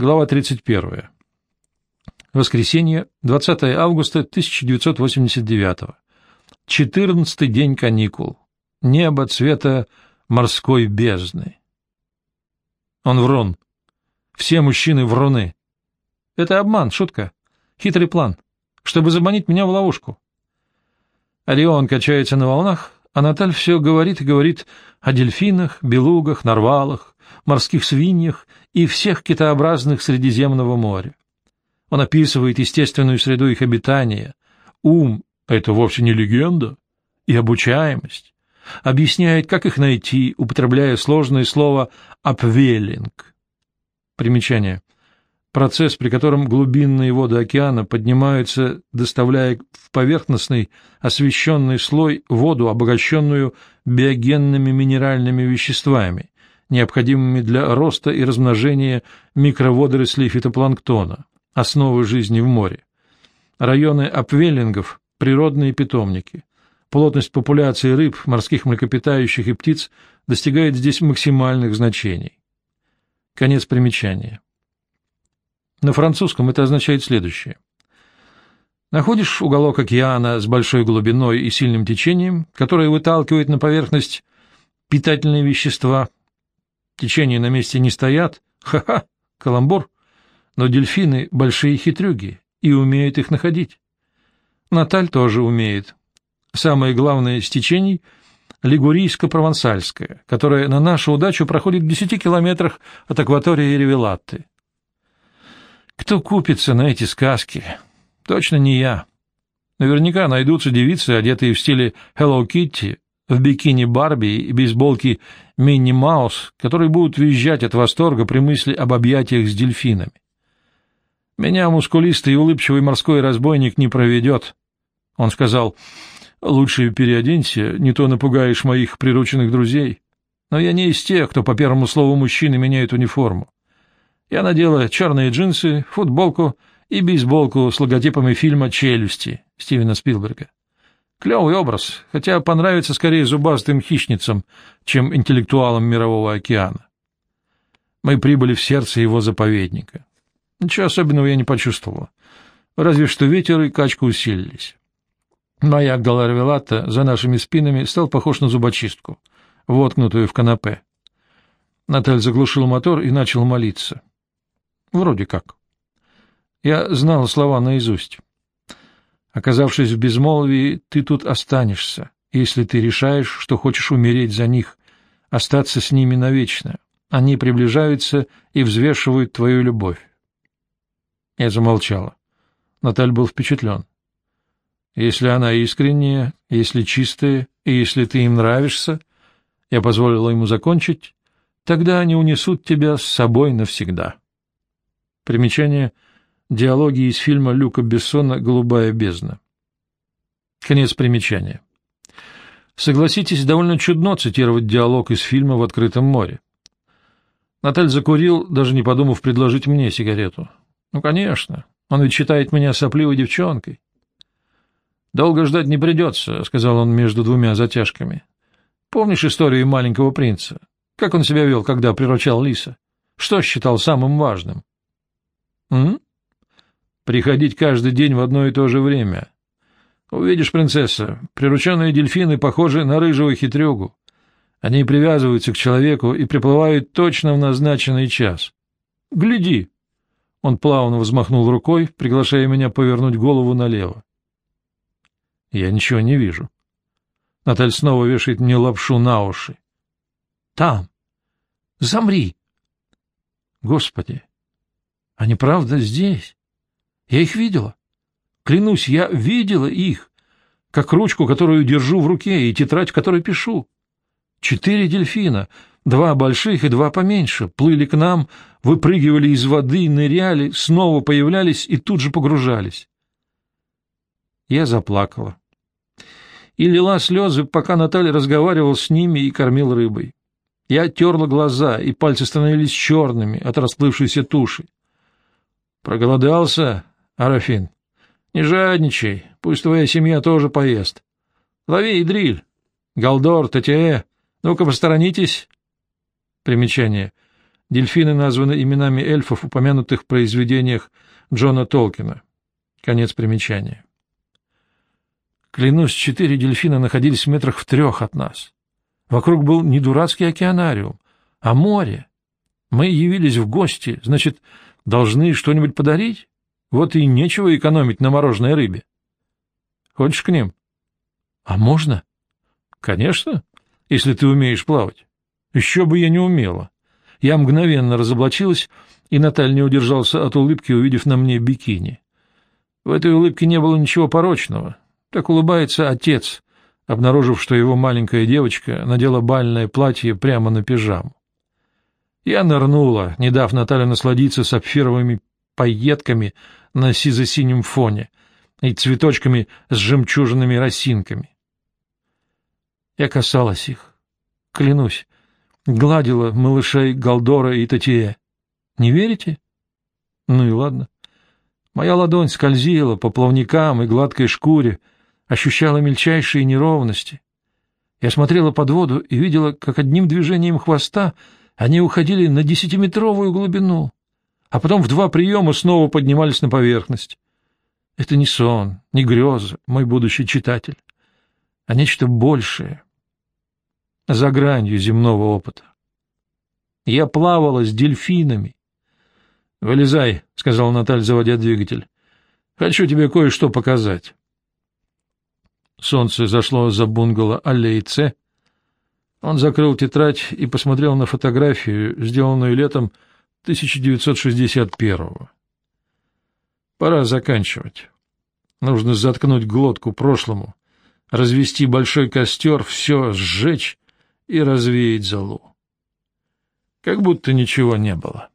Глава 31. Воскресенье, 20 августа 1989. 14 день каникул. Небо цвета морской бездны. Он врун. Все мужчины вруны. Это обман, шутка. Хитрый план, чтобы заманить меня в ловушку. Орион качается на волнах, а Наталь все говорит и говорит о дельфинах, белугах, нарвалах, морских свиньях и всех китообразных Средиземного моря. Он описывает естественную среду их обитания, ум — это вовсе не легенда, и обучаемость, объясняет, как их найти, употребляя сложное слово «апвеллинг». Примечание. Процесс, при котором глубинные воды океана поднимаются, доставляя в поверхностный освещенный слой воду, обогащенную биогенными минеральными веществами, необходимыми для роста и размножения микроводорослей фитопланктона, основы жизни в море. Районы апвеллингов – природные питомники. Плотность популяции рыб, морских млекопитающих и птиц достигает здесь максимальных значений. Конец примечания. На французском это означает следующее. Находишь уголок океана с большой глубиной и сильным течением, которое выталкивает на поверхность питательные вещества. Течения на месте не стоят. Ха-ха, каламбур. Но дельфины — большие хитрюги и умеют их находить. Наталь тоже умеет. Самое главное из течений — лигурийско-провансальское, которое на нашу удачу проходит в десяти километрах от акватории Ревелатты. Кто купится на эти сказки? Точно не я. Наверняка найдутся девицы, одетые в стиле Hello Kitty, в бикини Барби и бейсболке Минни Маус, которые будут визжать от восторга при мысли об объятиях с дельфинами. Меня мускулистый и улыбчивый морской разбойник не проведет. Он сказал, лучше переоденься, не то напугаешь моих прирученных друзей. Но я не из тех, кто по первому слову мужчины меняет униформу. Я надела черные джинсы, футболку и бейсболку с логотипами фильма «Челюсти» Стивена Спилберга. Клевый образ, хотя понравится скорее зубастым хищницам, чем интеллектуалам Мирового океана. Мы прибыли в сердце его заповедника. Ничего особенного я не почувствовала. Разве что ветер и качка усилились. Маяк Даларвелата за нашими спинами стал похож на зубочистку, воткнутую в канапе. Наталь заглушил мотор и начал молиться. Вроде как. Я знал слова наизусть. Оказавшись в безмолвии, ты тут останешься, если ты решаешь, что хочешь умереть за них, остаться с ними навечно. Они приближаются и взвешивают твою любовь. Я замолчала. Наталь был впечатлен. Если она искренняя, если чистая, и если ты им нравишься, я позволила ему закончить, тогда они унесут тебя с собой навсегда. Примечание Диалоги из фильма Люка Бессона «Голубая бездна». Конец примечания. Согласитесь, довольно чудно цитировать диалог из фильма «В открытом море». Наталь закурил, даже не подумав предложить мне сигарету. Ну, конечно, он ведь считает меня сопливой девчонкой. Долго ждать не придется, — сказал он между двумя затяжками. Помнишь историю маленького принца? Как он себя вел, когда приручал лиса? Что считал самым важным? М? Приходить каждый день в одно и то же время. Увидишь, принцесса, прирученные дельфины похожи на рыжего хитрюгу. Они привязываются к человеку и приплывают точно в назначенный час. Гляди, он плавно взмахнул рукой, приглашая меня повернуть голову налево. Я ничего не вижу. Наталь снова вешает мне лапшу на уши. Там. Замри. Господи, они правда здесь? Я их видела. Клянусь, я видела их, как ручку, которую держу в руке, и тетрадь, в которой пишу. Четыре дельфина, Два больших и два поменьше плыли к нам, выпрыгивали из воды, ныряли, снова появлялись и тут же погружались. Я заплакала. И лила слезы, пока Наталья разговаривал с ними и кормил рыбой. Я терла глаза, и пальцы становились черными от расплывшейся туши. Проголодался, Арафин? Не жадничай, пусть твоя семья тоже поест. Лови, Идриль. Галдор, Татье, ну-ка посторонитесь. Примечание. Дельфины названы именами эльфов, упомянутых в произведениях Джона Толкина. Конец примечания. Клянусь, четыре дельфина находились в метрах в трех от нас. Вокруг был не дурацкий океанариум, а море. Мы явились в гости, значит, должны что-нибудь подарить? Вот и нечего экономить на мороженой рыбе. Хочешь к ним? А можно? Конечно, если ты умеешь плавать. Еще бы я не умела. Я мгновенно разоблачилась, и Наталь не удержался от улыбки, увидев на мне бикини. В этой улыбке не было ничего порочного. Так улыбается отец, обнаружив, что его маленькая девочка надела бальное платье прямо на пижаму. Я нырнула, не дав Наталье насладиться сапфировыми пайетками на сизо-синем фоне и цветочками с жемчужными росинками. Я касалась их, клянусь, гладила малышей Галдора и Татье. Не верите? Ну и ладно. Моя ладонь скользила по плавникам и гладкой шкуре, ощущала мельчайшие неровности. Я смотрела под воду и видела, как одним движением хвоста они уходили на десятиметровую глубину, а потом в два приема снова поднимались на поверхность. Это не сон, не греза, мой будущий читатель, а нечто большее, за гранью земного опыта. Я плавала с дельфинами. — Вылезай, — сказал Наталь, заводя двигатель. — Хочу тебе кое-что показать. Солнце зашло за бунгало аллеи Ц. Он закрыл тетрадь и посмотрел на фотографию, сделанную летом 1961-го. Пора заканчивать. Нужно заткнуть глотку прошлому, развести большой костер, все сжечь и развеять золу. Как будто ничего не было.